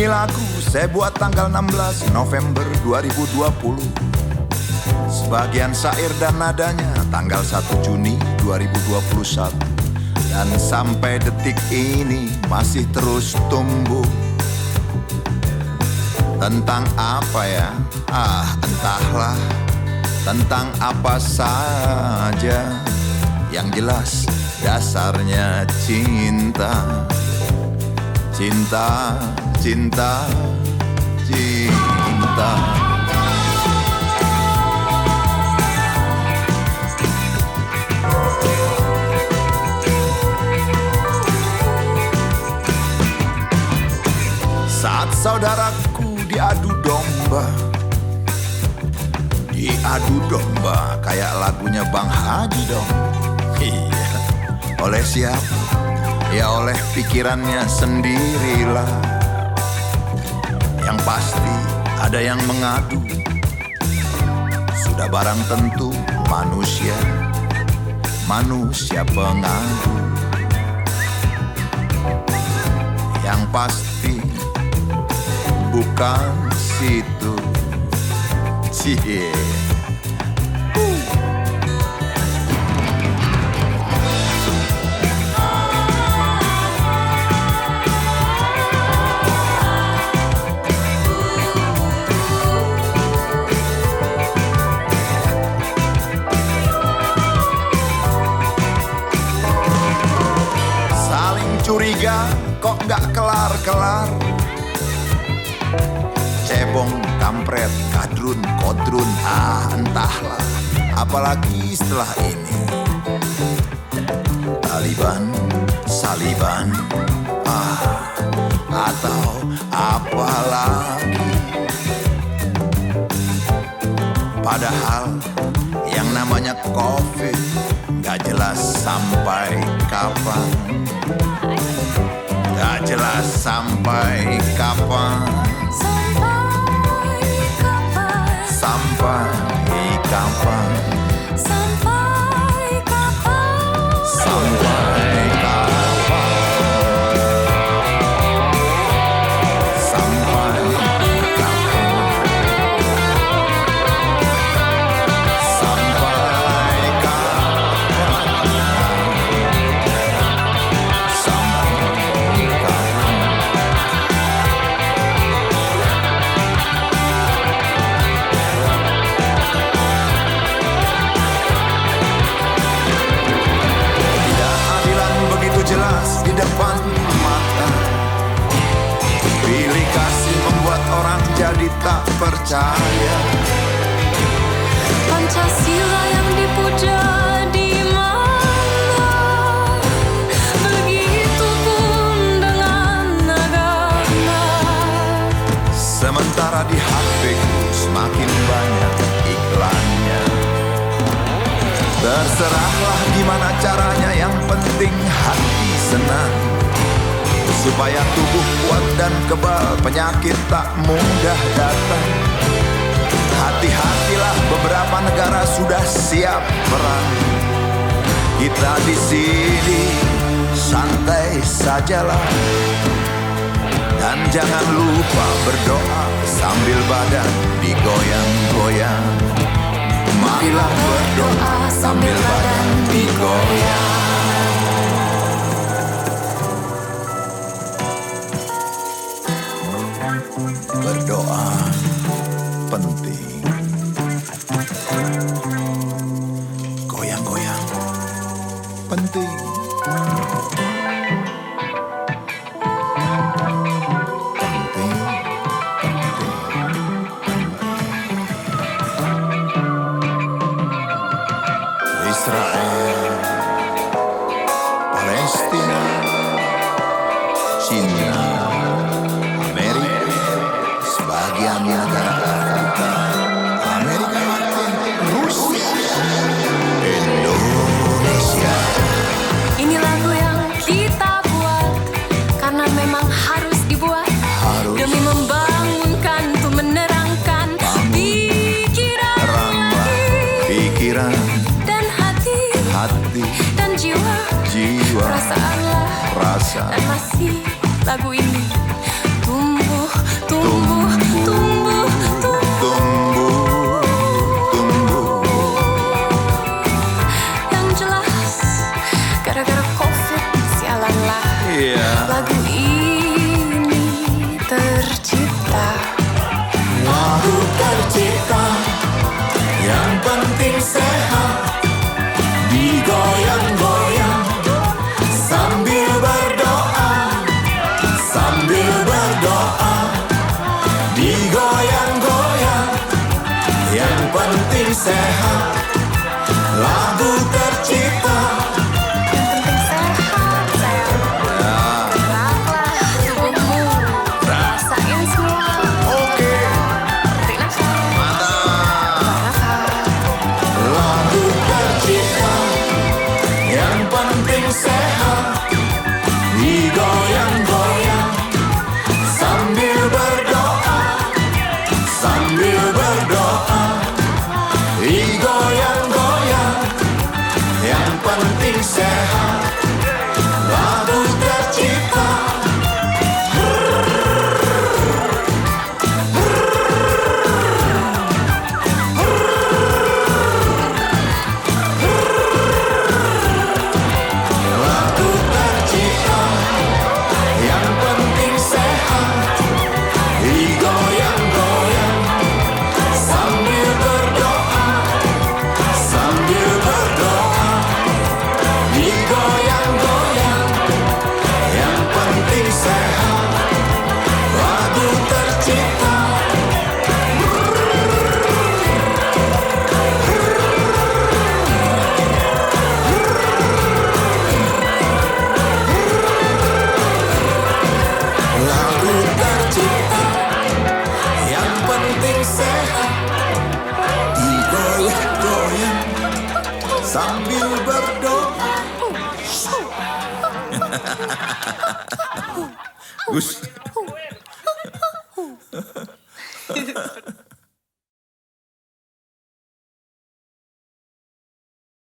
Ini lagu saya buat tanggal 16 November 2020 Sebagian syair dan nadanya tanggal 1 Juni 2021 Dan sampai detik ini masih terus tumbuh. Tentang apa ya? Ah entahlah. Tentang apa saja Yang jelas dasarnya cinta. Cinta, cinta, cinta. Saat saudaraku diadu domba Diadu domba kayak lagunya Bang Haji dong. Iya Oleh siapa? Ya oleh pikirannya sendirilah Yang pasti ada yang mengadu. Sudah barang tentu manusia Manusia pengadu. Yang pasti bukan situ. Cie curiga kok gak kelar-kelar? Cebong, kampret, kadrun, kodrun, ah entahlah. Apalagi setelah ini. Taliban, Saliban, ah atau apalagi? Padahal yang namanya covid Gak jelas sampai kapan Gak jelas sampai kapan Sampai kapan? Sampai kapan jadi tak percaya Pancasila yang dipuja di mana? Begitupun dengan agama. Sementara di HPku semakin banyak iklannya Terserahlah gimana caranya yang penting hati senang Supaya tubuh kuat dan kebal penyakit tak mudah datang Hati-hatilah beberapa negara sudah siap perang Kita di sini santai sajalah dan jangan lupa berdoa sambil badan digoyang-goyang. Marilah berdoa sambil badan digoyang. Berdoa penting. Goyang-goyang penting. Memang harus dibuat. Harus. demi membangunkan untuk menerangkan Bangun. pikiran hati. pikiran, dan hati. Hati, dan jiwa. Jiwa, perasaanlah. Rasa dan masih lagu ini berdoa Gus